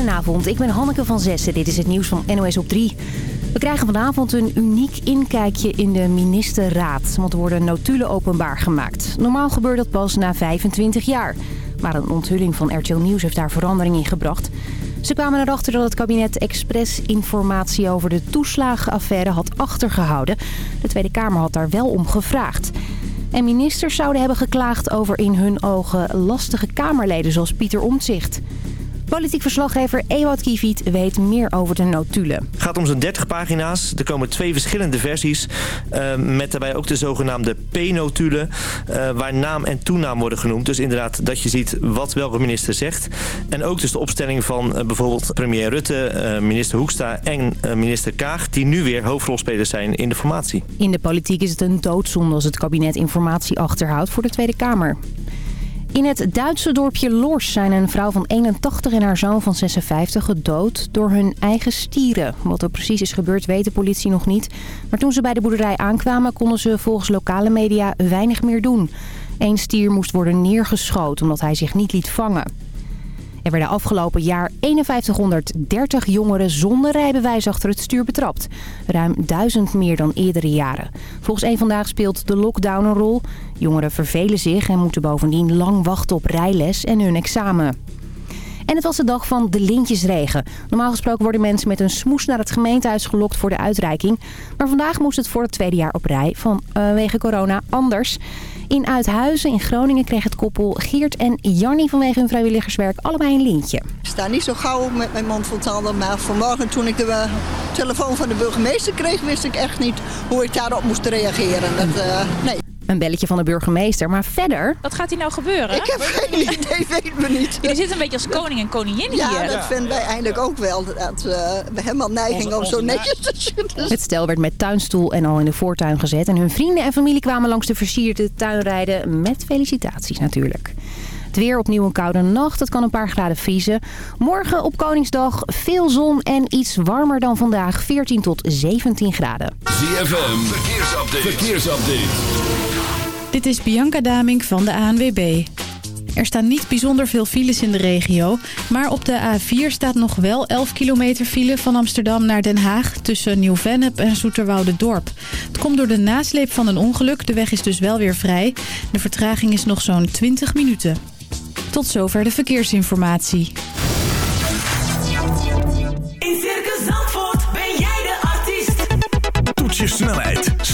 Goedenavond, ik ben Hanneke van Zessen. Dit is het nieuws van NOS op 3. We krijgen vanavond een uniek inkijkje in de ministerraad. Want er worden notulen openbaar gemaakt. Normaal gebeurt dat pas na 25 jaar. Maar een onthulling van RTL Nieuws heeft daar verandering in gebracht. Ze kwamen erachter dat het kabinet expres informatie over de toeslagenaffaire had achtergehouden. De Tweede Kamer had daar wel om gevraagd. En ministers zouden hebben geklaagd over in hun ogen lastige Kamerleden zoals Pieter Omtzigt. Politiek verslaggever Ewout Kiewiet weet meer over de notulen. Het gaat om zo'n 30 pagina's. Er komen twee verschillende versies. Uh, met daarbij ook de zogenaamde P-notulen. Uh, waar naam en toenaam worden genoemd. Dus inderdaad dat je ziet wat welke minister zegt. En ook dus de opstelling van uh, bijvoorbeeld premier Rutte, minister Hoekstra en minister Kaag. Die nu weer hoofdrolspelers zijn in de formatie. In de politiek is het een doodzonde als het kabinet informatie achterhoudt voor de Tweede Kamer. In het Duitse dorpje Lors zijn een vrouw van 81 en haar zoon van 56 gedood door hun eigen stieren. Wat er precies is gebeurd weet de politie nog niet. Maar toen ze bij de boerderij aankwamen konden ze volgens lokale media weinig meer doen. Eén stier moest worden neergeschoten omdat hij zich niet liet vangen. Er werden afgelopen jaar 5130 jongeren zonder rijbewijs achter het stuur betrapt. Ruim duizend meer dan eerdere jaren. Volgens één Vandaag speelt de lockdown een rol. Jongeren vervelen zich en moeten bovendien lang wachten op rijles en hun examen. En het was de dag van de lintjesregen. Normaal gesproken worden mensen met een smoes naar het gemeentehuis gelokt voor de uitreiking. Maar vandaag moest het voor het tweede jaar op rij vanwege corona anders. In Uithuizen in Groningen kreeg het koppel Geert en Jannie vanwege hun vrijwilligerswerk allebei een lintje. Ik sta niet zo gauw met mijn mond vol tanden, maar vanmorgen toen ik de uh, telefoon van de burgemeester kreeg, wist ik echt niet hoe ik daarop moest reageren. Dat, uh, nee. Een belletje van de burgemeester, maar verder... Wat gaat hier nou gebeuren? Ik heb geen idee, weet me niet. Jullie zitten een beetje als koning en koningin ja, hier. Ja, dat vinden wij eigenlijk ook wel. Dat, uh, we hebben al neiging om zo netjes te zitten. Het stel werd met tuinstoel en al in de voortuin gezet. En hun vrienden en familie kwamen langs de versierde tuin rijden. Met felicitaties natuurlijk. Het weer opnieuw een koude nacht. Het kan een paar graden vriezen. Morgen op Koningsdag veel zon en iets warmer dan vandaag. 14 tot 17 graden. ZFM, verkeersupdate. verkeersupdate. Dit is Bianca Damink van de ANWB. Er staan niet bijzonder veel files in de regio. Maar op de A4 staat nog wel 11 kilometer file van Amsterdam naar Den Haag... tussen Nieuw-Vennep en Zoeterwoude-Dorp. Het komt door de nasleep van een ongeluk. De weg is dus wel weer vrij. De vertraging is nog zo'n 20 minuten. Tot zover de verkeersinformatie.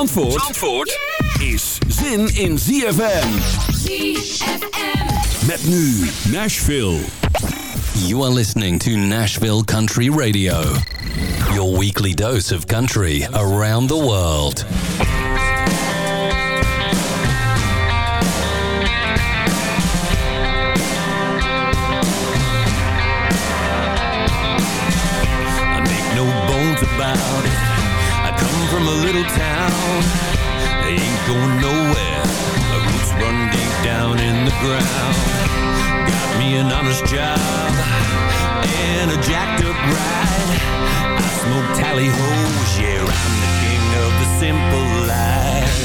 Zin in Zandvoort, Zandvoort is zin in ZFM. ZFM. Met nu Nashville. You are listening to Nashville Country Radio. Your weekly dose of country around the world. I make no bones about it. I from a little town. They ain't going nowhere. My roots run deep down in the ground. Got me an honest job and a jacked up ride. I smoke tally hoes. Yeah, I'm the king of the simple life.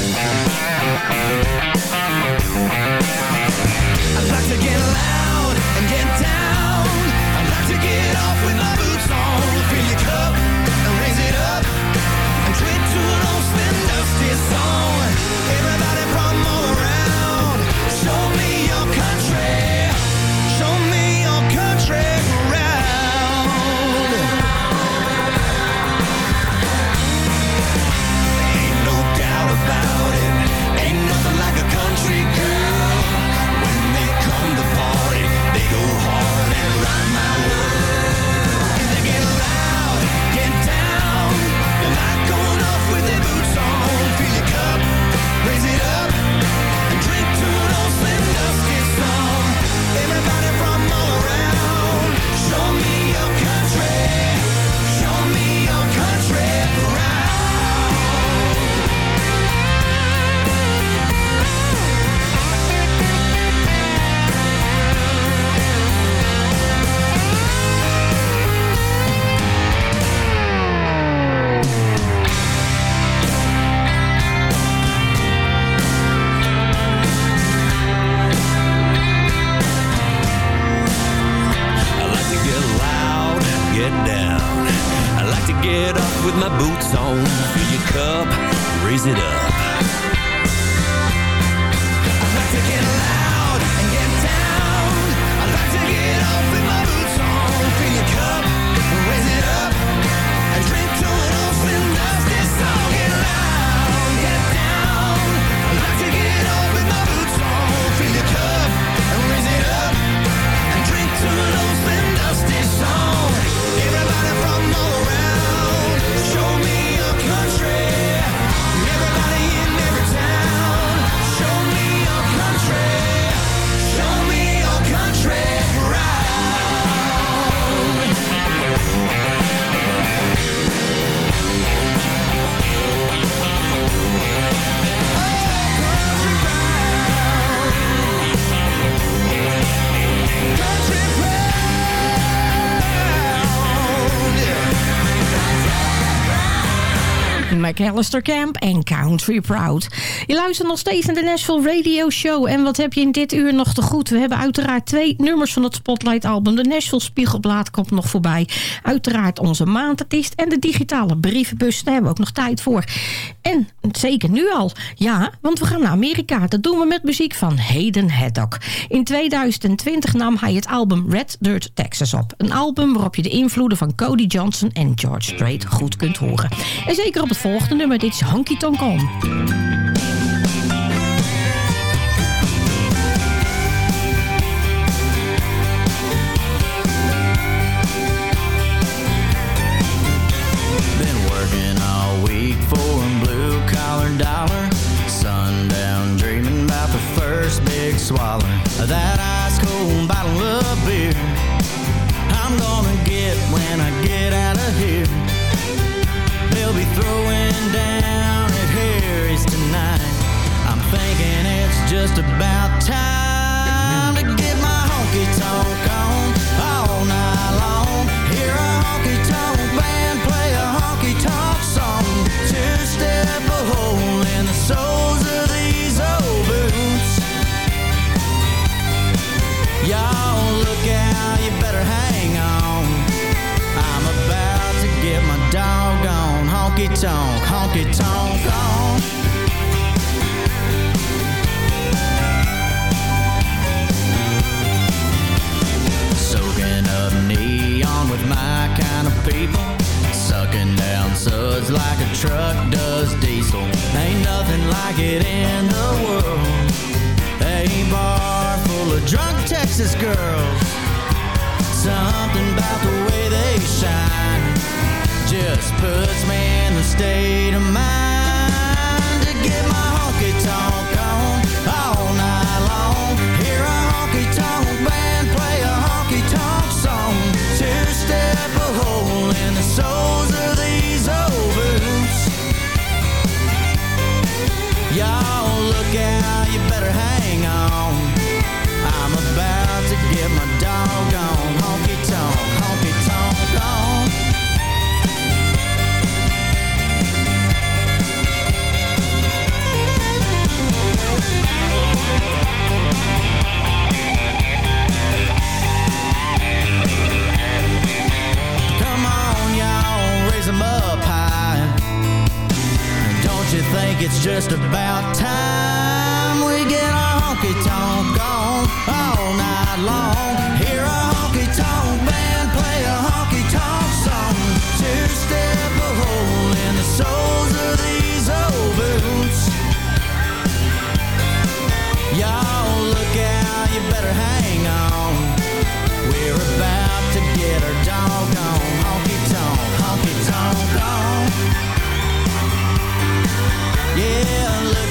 I'd like to get loud and get down. I'd like to get off with my boots on. Fill your cup song. Everybody McAllister Camp en Country Proud. Je luistert nog steeds naar de Nashville Radio Show. En wat heb je in dit uur nog te goed? We hebben uiteraard twee nummers van het Spotlight album. De Nashville Spiegelblad komt nog voorbij. Uiteraard onze maandartiest en de digitale brievenbus. Daar hebben we ook nog tijd voor. En zeker nu al. Ja, want we gaan naar Amerika. Dat doen we met muziek van Hayden Haddock. In 2020 nam hij het album Red Dirt Texas op. Een album waarop je de invloeden van Cody Johnson en George Strait goed kunt horen. En zeker op het volgende nummer. Dit is Honky Tonk On. Been working all week for a blue collar dollar. Sundown dreaming about the first big swallow. That ice cold bottle of beer. I'm gonna get when I I'm thinking it's just about time to get my honky tonk on all night long. Hear a honky tonk band play a honky tonk song. Two step a hole in the soles of these old boots. Y'all look out, you better hang on. I'm about to get my doggone honky tonk, honky tonk on. With my kind of people. Sucking down suds like a truck does diesel. Ain't nothing like it in the world. A bar full of drunk Texas girls. Something about the way they shine just puts me in the state of mind it's just about time we get our honky tonk on all night long.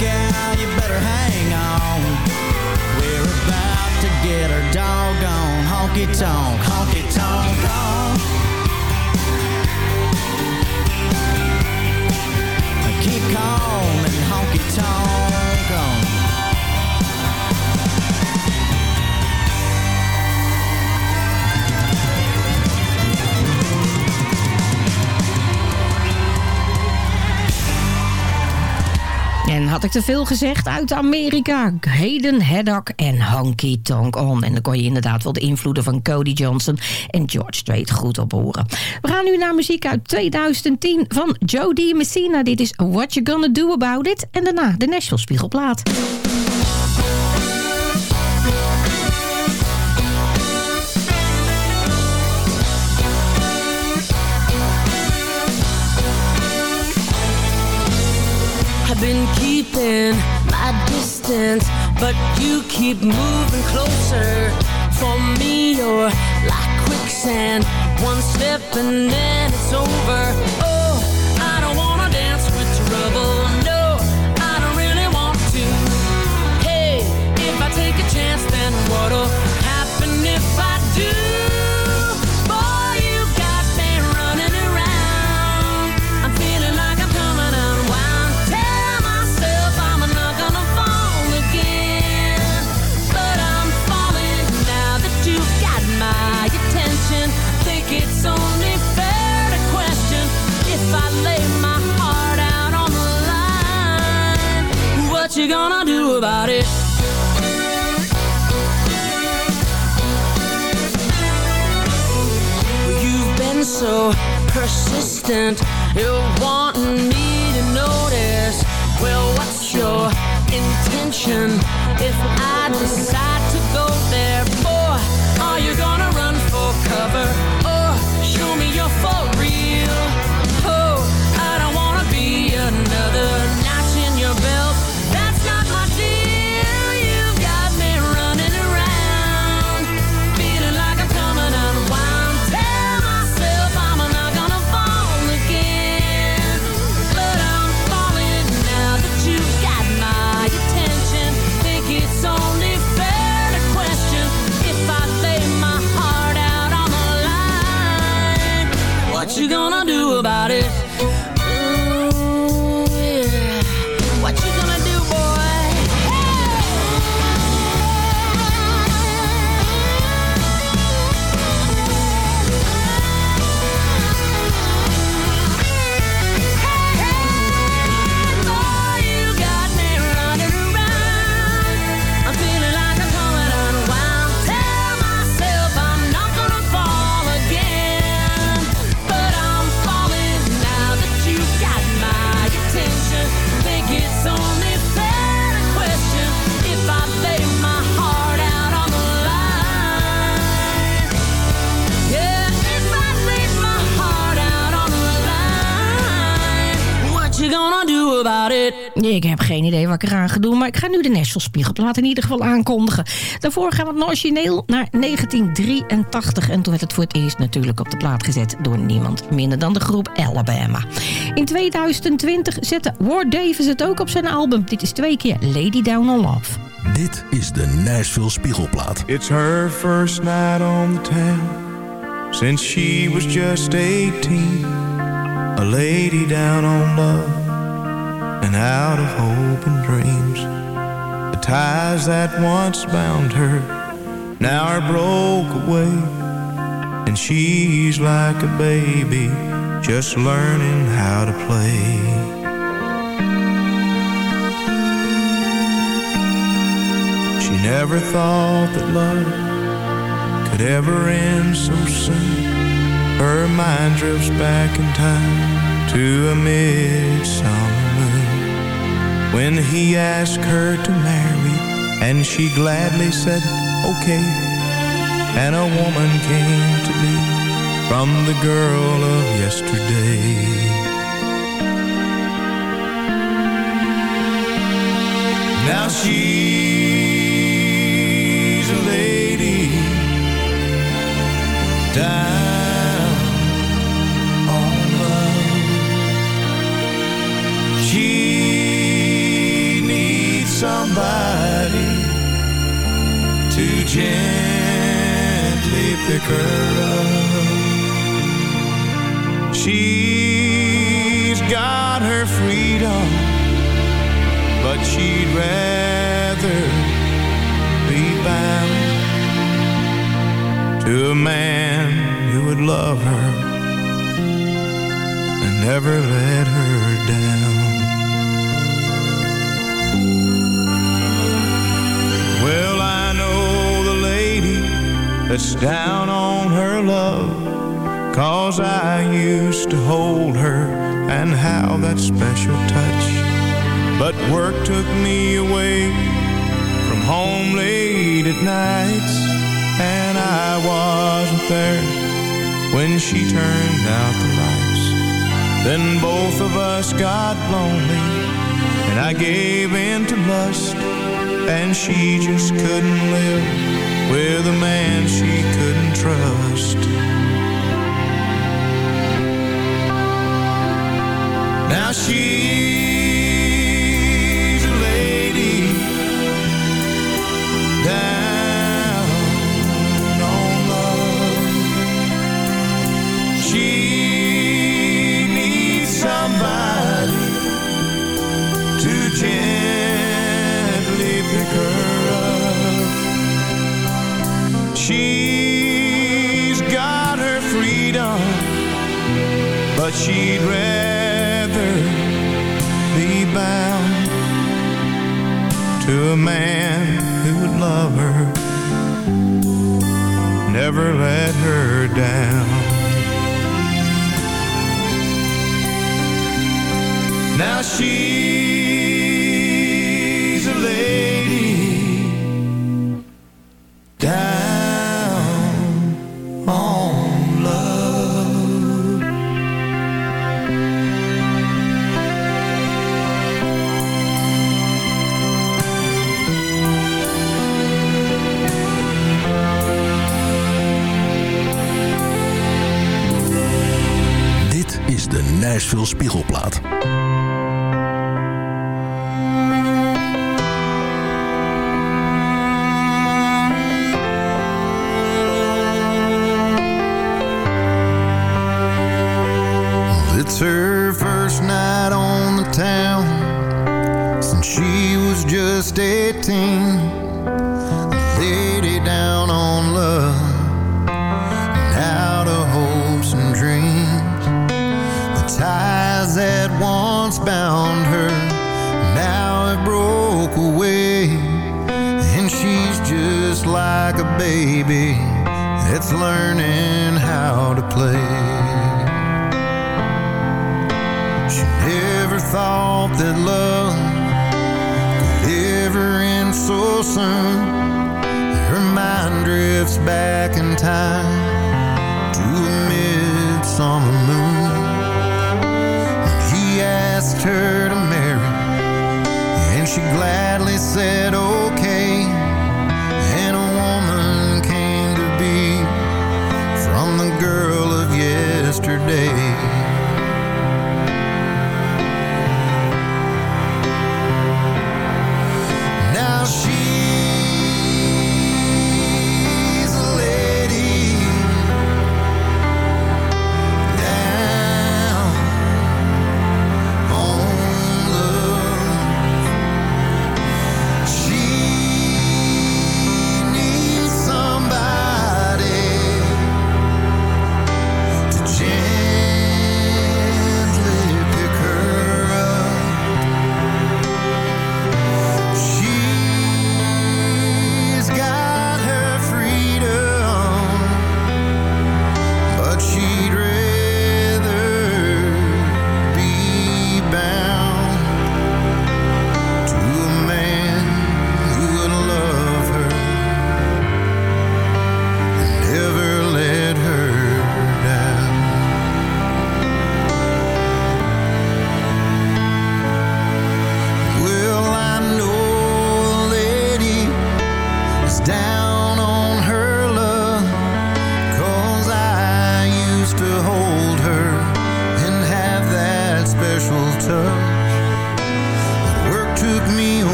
Look you better hang on. We're about to get our doggone honky tonk, honky tonk on. Had ik te veel gezegd uit Amerika? Hayden Haddock en Honky Tonk On. En dan kon je inderdaad wel de invloeden van Cody Johnson en George Strait goed op horen. We gaan nu naar muziek uit 2010 van Jody Messina. Dit is What You Gonna Do About It. En daarna de Nashville Spiegelplaat. My distance, but you keep moving closer. For me, you're like quicksand. One step and then it's over. Oh, you gonna do about it? You've been so persistent You're wanting me to notice. Well, what's your intention? If I decide to go there Boy, are you gonna run for cover maar ik ga nu de Nashville Spiegelplaat in ieder geval aankondigen. Daarvoor gaan we het origineel naar 1983 en toen werd het voor het eerst natuurlijk op de plaat gezet door niemand minder dan de groep Alabama. In 2020 zette Ward Davis het ook op zijn album. Dit is twee keer Lady Down on Love. Dit is de Nashville Spiegelplaat. It's her first night on the town since she was just 18. A lady down on love and out of hope and dreams. The ties that once bound her now are broke away. And she's like a baby just learning how to play. She never thought that love could ever end so soon. Her mind drifts back in time to a midsummer. When he asked her to marry, and she gladly said, okay. And a woman came to be from the girl of yesterday. Now she's a lady down somebody to gently pick her up. She's got her freedom but she'd rather be bound to a man who would love her and never let her down. That's down on her love, cause I used to hold her and how that special touch. But work took me away from home late at nights And I wasn't there when she turned out the lights. Then both of us got lonely And I gave in to lust And she just couldn't live with a man she couldn't trust. Now she she'd rather be bound to a man who would love her, never let her down. Now she's veel spiegelplaat. That once bound her now have broke away. And she's just like a baby that's learning how to play. She never thought that love could ever end so soon. Her mind drifts back in time to a midsummer moon. Her to marry, and she gladly said okay. down.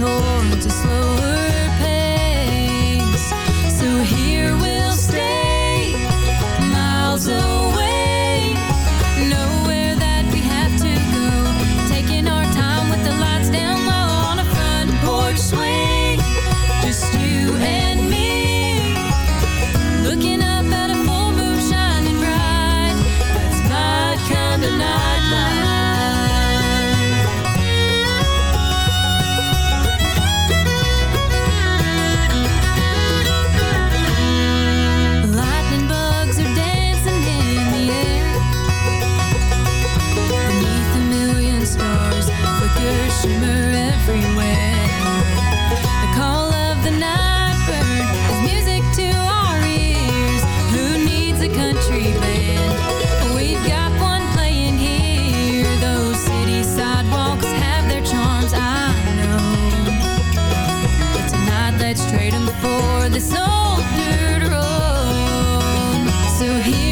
Towards a slower let's trade him for this old dirt road. So here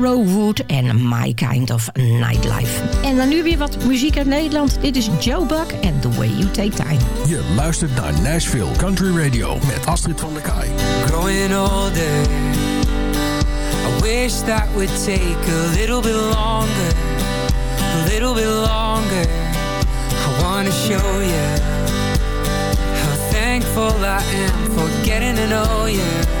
Arrow Wood en My Kind of Nightlife. En dan nu weer wat muziek uit Nederland. Dit is Joe Buck en The Way You Take Time. Je luistert naar Nashville Country Radio met Astrid van der Kaai. Growing older I wish that would take a little bit longer A little bit longer I wanna show you How thankful I am for getting to know you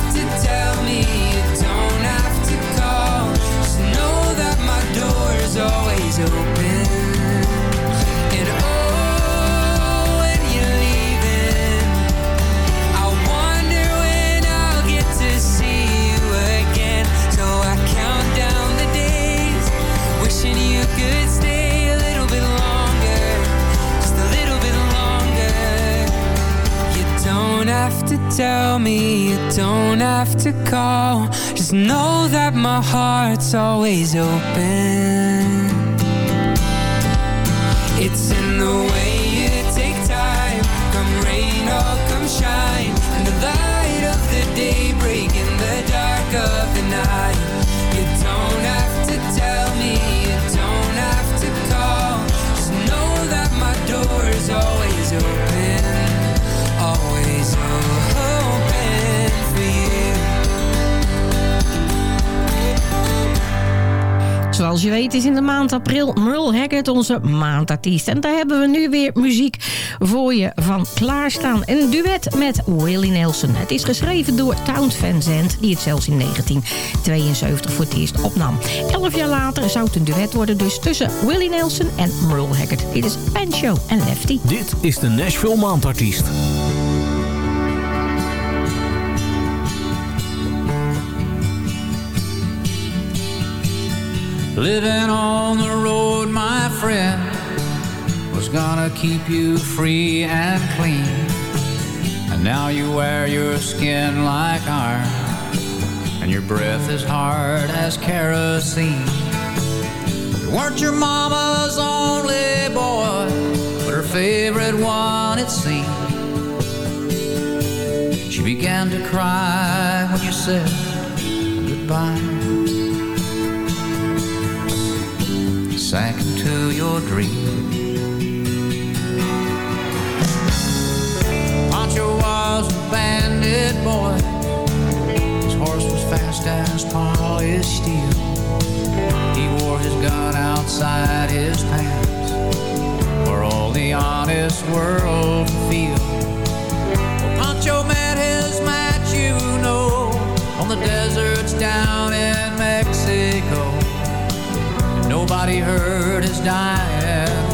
have to tell me, you don't have to call. Just know that my heart's always open. Weet is in de maand april Merle Haggard onze maandartiest. En daar hebben we nu weer muziek voor je van klaarstaan. Een duet met Willie Nelson. Het is geschreven door Towns Van Zandt, die het zelfs in 1972 voor het eerst opnam. Elf jaar later zou het een duet worden dus tussen Willie Nelson en Merle Haggard. Dit is Pancho en Lefty. Dit is de Nashville Maandartiest. Living on the road, my friend, was gonna keep you free and clean. And now you wear your skin like iron, and your breath is hard as kerosene. You weren't your mama's only boy, but her favorite one, it seemed. She began to cry when you said goodbye. Sank into your dream. Pancho was a bandit boy. His horse was fast as polished steel. He wore his gun outside his pants for all the honest world to feel. Well, Pancho met his match, you know, on the deserts down in Mexico. Nobody heard his dying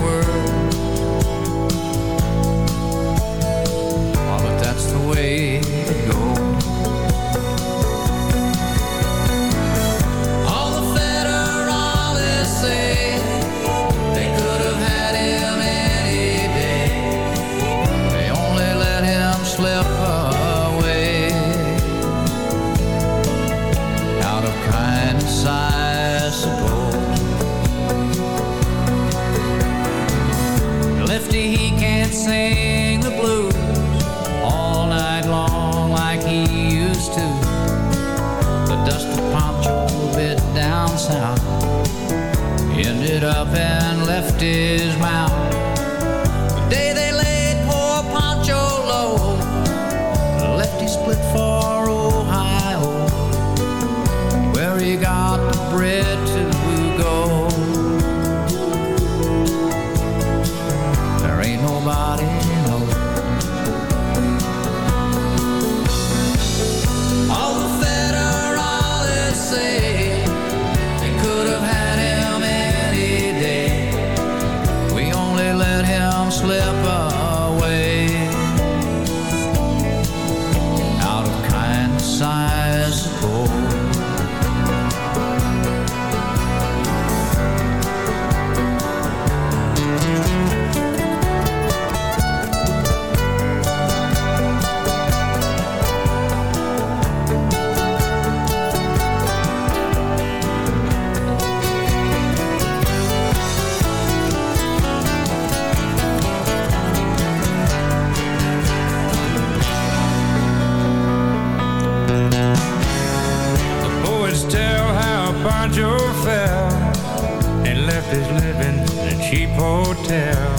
hotel.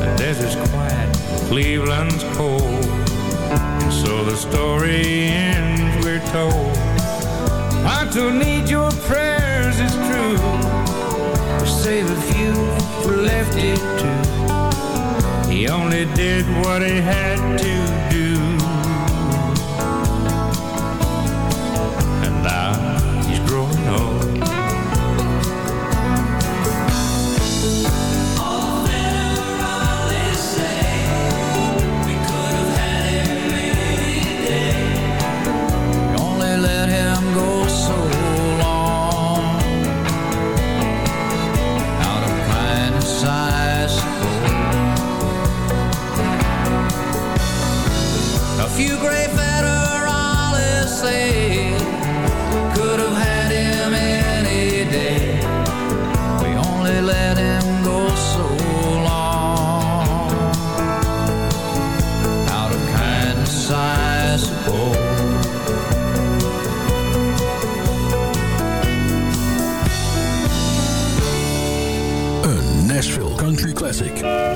The desert's quiet, Cleveland's cold. And so the story ends, we're told. I don't need your prayers, it's true. Save a few for Lefty too. He only did what he had to federales say could have had him any day. We only let him go so long. Out of kindness, I suppose. Een Nashville Country Classic.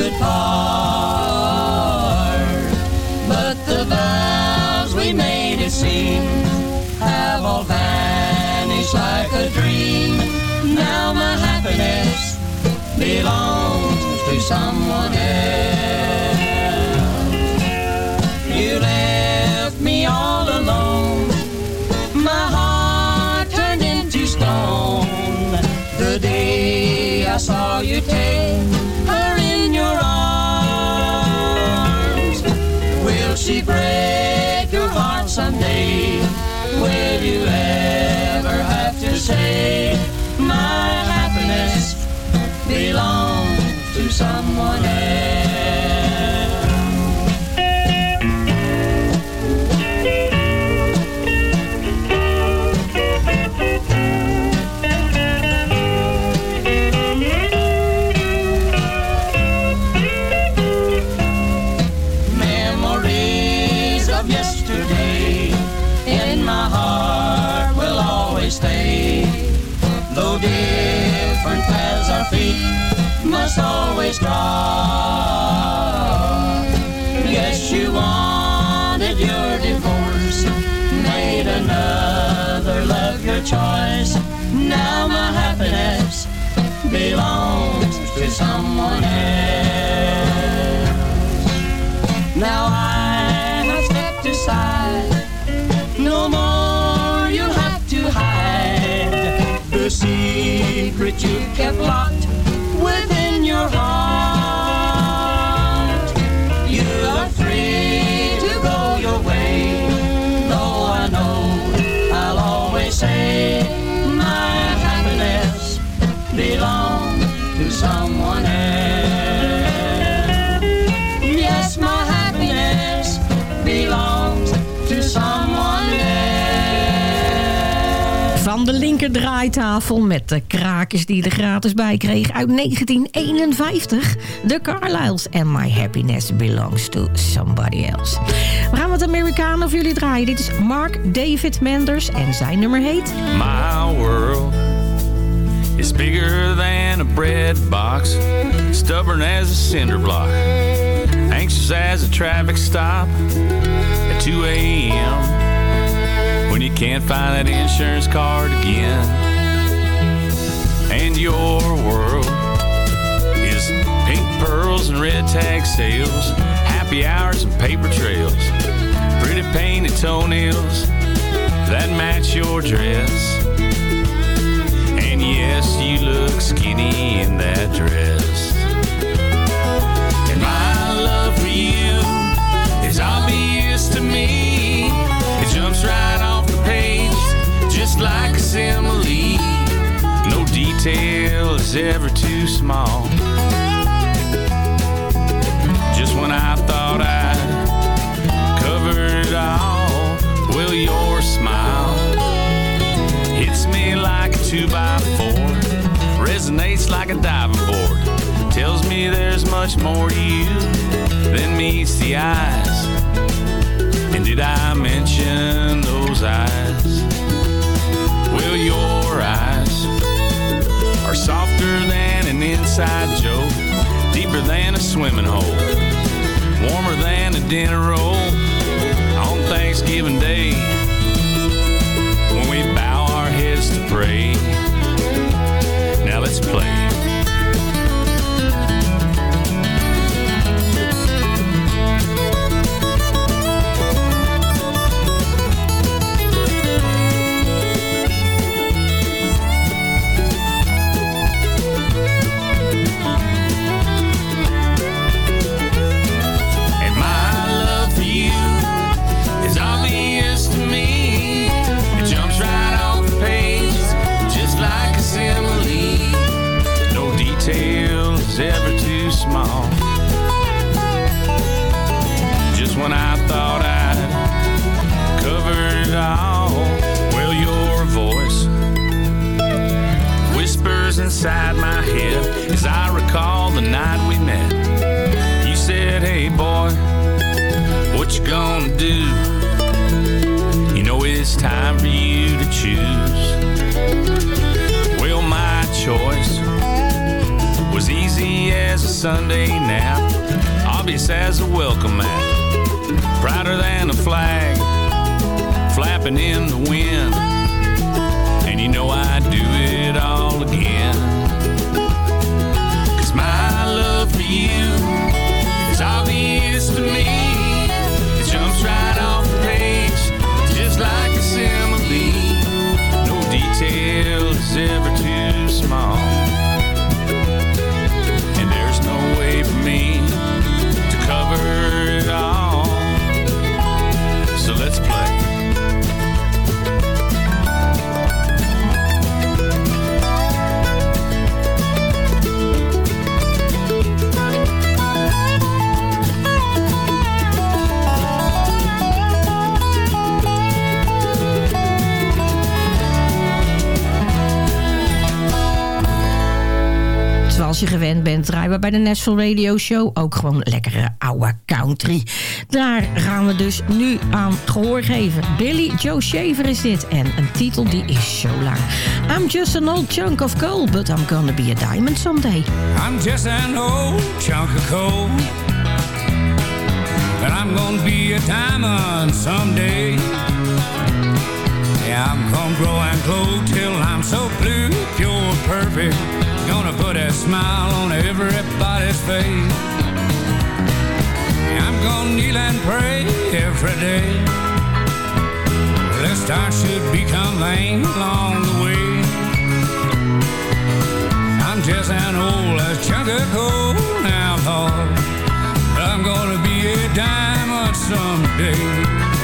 Could part. But the vows we made it seem have all vanished like a dream. Now my happiness belongs to someone else. You You ever have to say my happiness belongs to someone else? Must always cross. Yes, you wanted your divorce, made another love your choice. Now my happiness belongs to someone else. Now I Van de linker draaitafel met de krakers die er gratis bij kreeg uit 1951. De Carlyles and My Happiness Belongs to Somebody Else. We gaan wat Amerikanen voor jullie draaien. Dit is Mark David Manders en zijn nummer heet... My world is bigger than a bread box, stubborn as a cinder block, anxious as a traffic stop at 2 a.m. you can't find that insurance card again. And your world is pink pearls and red tag sales, happy hours and paper trails, pretty painted toenails that match your dress. And yes, you look skinny in that dress. And my love for you Tail is ever too small. Just when I thought I covered it all, well, your smile hits me like a two by four, resonates like a diving board, tells me there's much more to you than meets the eyes. And did I mention those eyes? Are softer than an inside joke, deeper than a swimming hole, warmer than a dinner roll on Thanksgiving Day when we bow our heads to pray. Now let's play. Je gewend bent, draaien we bij de Nashville Radio Show ook gewoon lekkere oude country. Daar gaan we dus nu aan gehoor geven. Billy Joe Shaver is dit en een titel die is zo lang. I'm just an old chunk of coal, but I'm gonna be a diamond someday. I'm just an old chunk of coal. But I'm gonna be a diamond someday. Yeah, I'm gonna grow and glow till I'm so blue, pure, perfect. Gonna put a smile on everybody's face. I'm gonna kneel and pray every day. Lest I should become lame along the way. I'm just an old chunk of coal now. But I'm gonna be a diamond someday.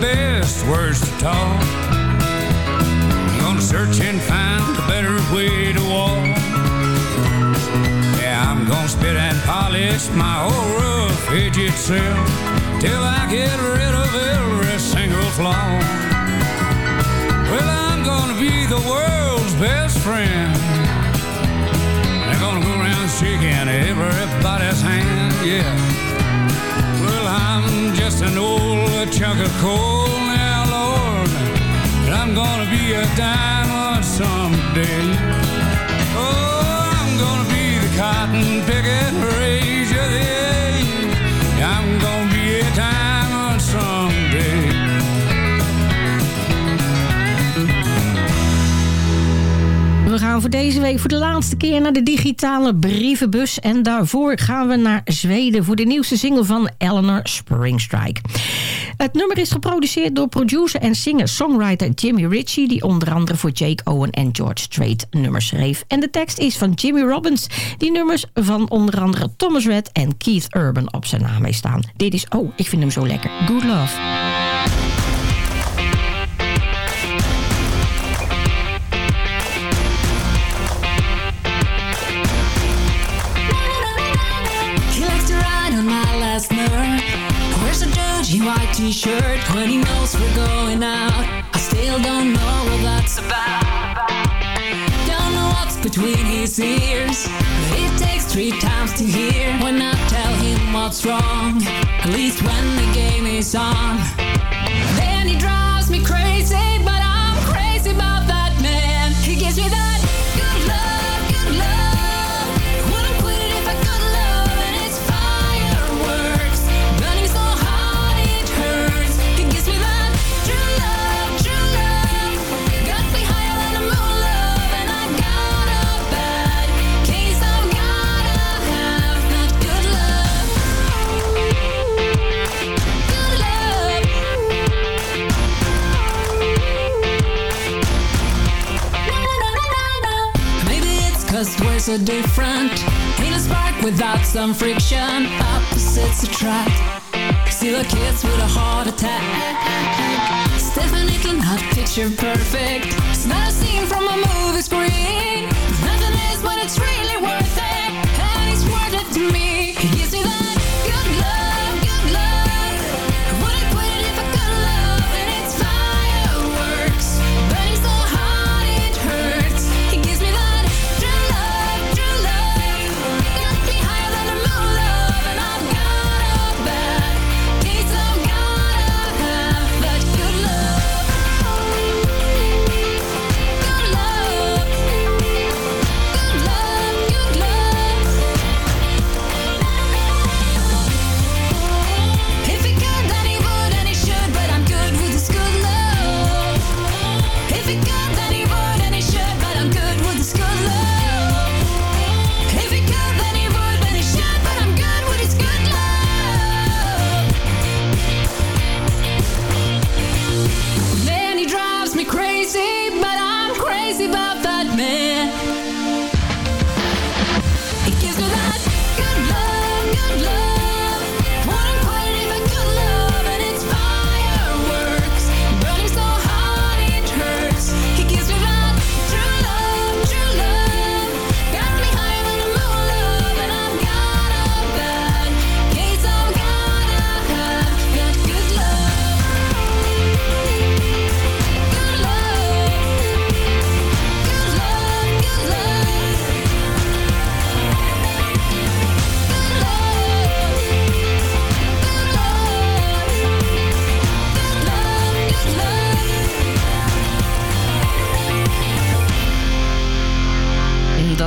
Best words to talk. I'm gonna search and find a better way to walk. Yeah, I'm gonna spit and polish my whole rough edge itself till I get rid of every single flaw. Well, I'm gonna be the world's best friend. I'm gonna go around shaking everybody's hand, yeah. Well, I'm just an old chunk of coal now, Lord. But I'm gonna be a diamond someday. Gaan voor deze week voor de laatste keer naar de digitale brievenbus. En daarvoor gaan we naar Zweden voor de nieuwste single van Eleanor Springstrike. Het nummer is geproduceerd door producer en singer-songwriter Jimmy Ritchie... die onder andere voor Jake Owen en George Strait nummers schreef. En de tekst is van Jimmy Robbins... die nummers van onder andere Thomas Red en Keith Urban op zijn naam heeft staan. Dit is, oh, ik vind hem zo lekker, Good Love. Where's the dirty white t-shirt when he knows we're going out? I still don't know what that's about. Don't know what's between his ears. But it takes three times to hear when I tell him what's wrong. At least when the game is on. Cause we're so different. Ain't a spark without some friction. Opposites attract. See the kids with a heart attack. It's definitely not picture perfect. It's not a scene from a movie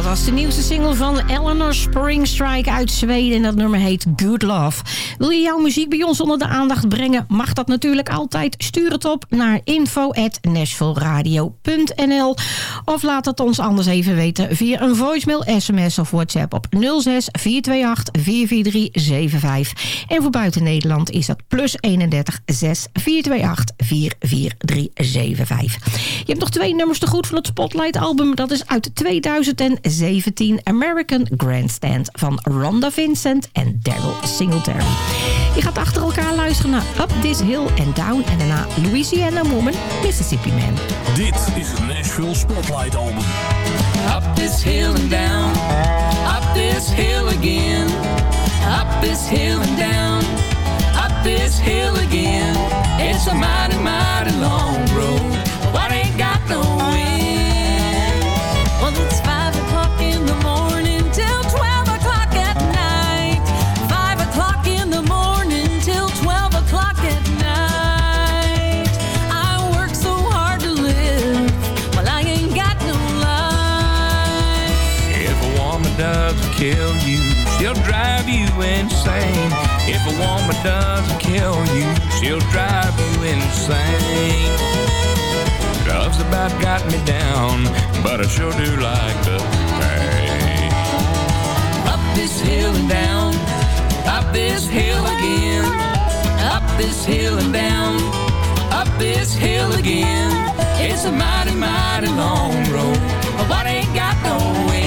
Dat was de nieuwste single van Eleanor Springstrike uit Zweden. En dat nummer heet Good Love. Wil je jouw muziek bij ons onder de aandacht brengen? Mag dat natuurlijk altijd. Stuur het op naar info.nashvilleradio.nl Of laat het ons anders even weten via een voicemail, sms of whatsapp op 06 428 44375. En voor buiten Nederland is dat plus 31 6 428 44375. Je hebt nog twee nummers te goed van het Spotlight album. Dat is uit 2017 American Grandstand van Rhonda Vincent en Daryl Singletary. Je gaat achter elkaar luisteren naar Up This Hill and Down en daarna Louisiana Woman, Mississippi Man. Dit is het Nashville Spotlight Album. Up this hill and down, up this hill again, up this hill and down, up this hill again. It's a mighty, mighty long road, kill you, she'll drive you insane. If a woman doesn't kill you, she'll drive you insane. Love's about got me down, but I sure do like the pain. Up this hill and down, up this hill again, up this hill and down, up this hill again. It's a mighty, mighty long road, but ain't got no end.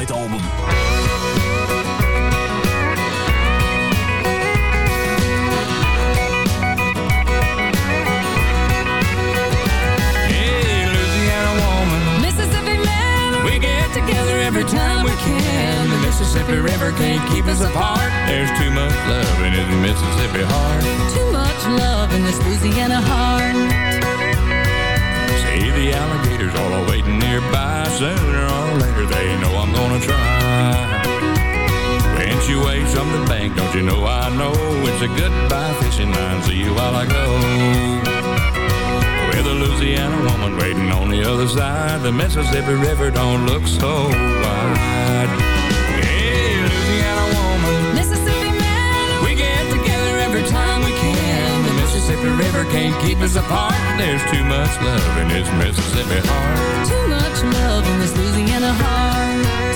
Spotlight Album. Goodbye fishing line. See you while I go. With a Louisiana woman waiting on the other side, the Mississippi River don't look so wide. Hey, Louisiana woman, Mississippi man, we get together every time we can. The Mississippi River can't keep us apart. There's too much love in this Mississippi heart. too much love in this Louisiana heart.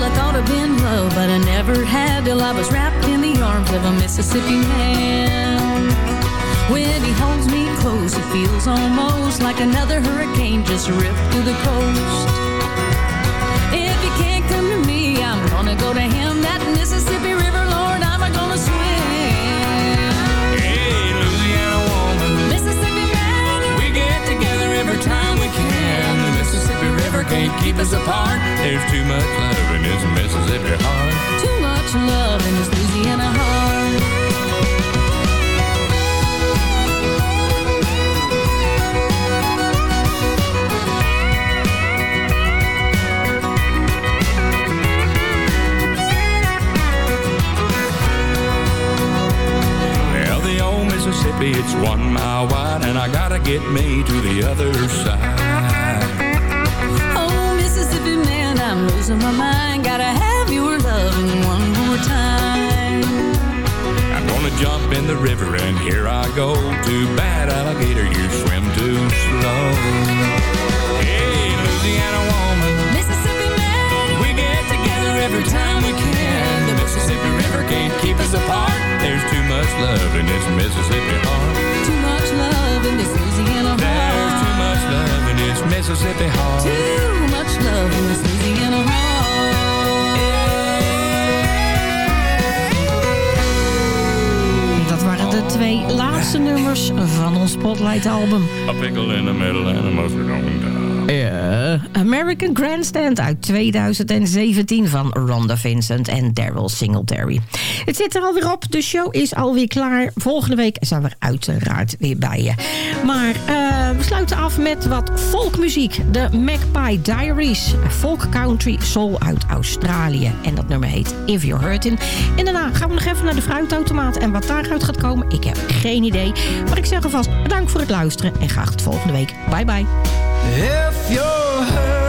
Well, I thought I'd been loved, but I never had till I was wrapped in the arms of a Mississippi man. When he holds me close, it feels almost like another hurricane just ripped through the coast. If you can't come to me, I'm gonna go to him. Can't keep us apart. There's too much love in this Mississippi heart. too much love in this Louisiana heart. Well, the old Mississippi, it's one mile wide, and I gotta get me to the other side. Losing my mind. Gotta have your loving one more time. I'm gonna jump in the river, and here I go. Too bad, alligator, you swim too slow. Hey, Louisiana woman, Mississippi man, we get together every time we can. The Mississippi River can't keep us apart. There's too much love in this Mississippi heart. too much love in this love in this Mississippi heart. Too much love in this Louisiana heart. Dat waren de twee laatste nummers van ons Spotlight album. A pickle in the middle and a mustard on Ja. American Grandstand uit 2017 van Rhonda Vincent en Daryl Singletary. Het zit er alweer op. De show is alweer klaar. Volgende week zijn we er uiteraard weer bij je. Maar eh, we sluiten af met wat folkmuziek. De Magpie Diaries. Folk country soul uit Australië. En dat nummer heet If You're Hurting. En daarna gaan we nog even naar de fruitautomaat. En wat daaruit gaat komen, ik heb geen idee. Maar ik zeg alvast bedankt voor het luisteren. En graag tot volgende week. Bye bye. If you're hurting,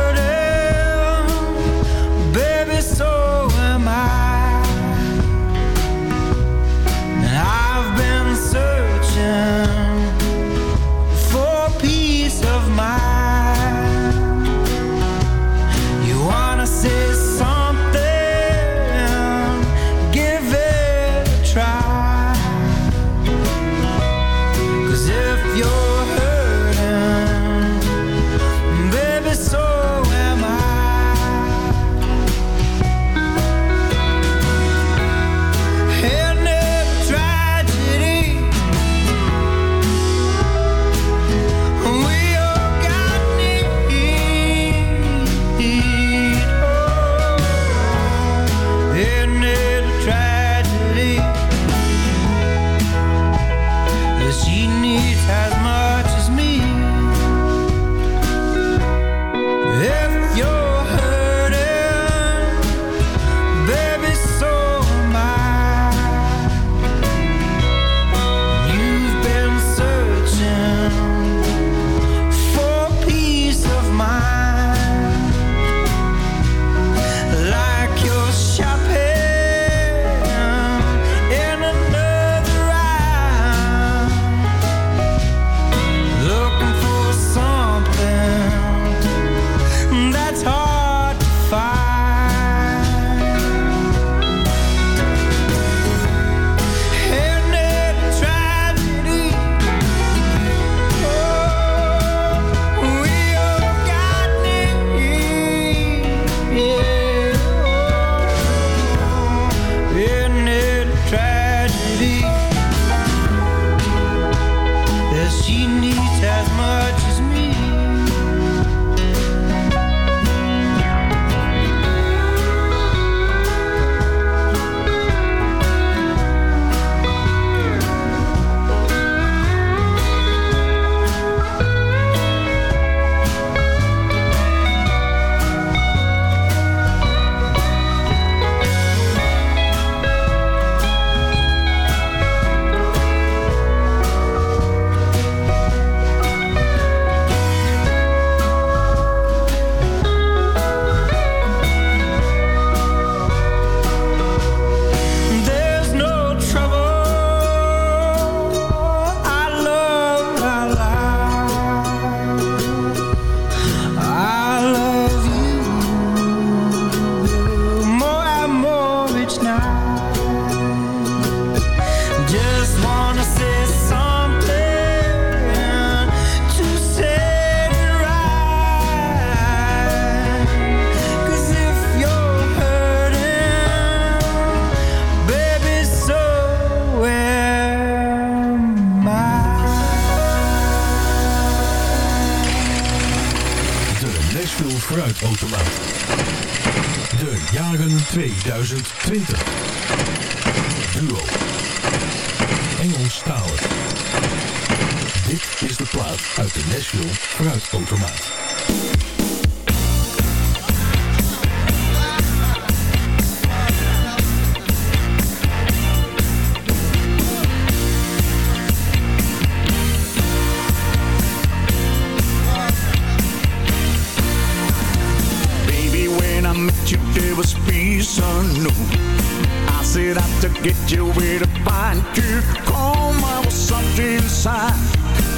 get you where to find you. Come, I was something inside.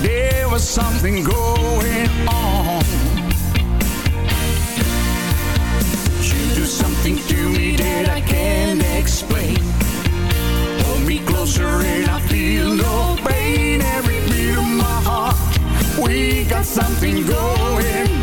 There was something going on. You do something to me that I can't explain. Hold me closer and I feel no pain. Every beat of my heart, we got something going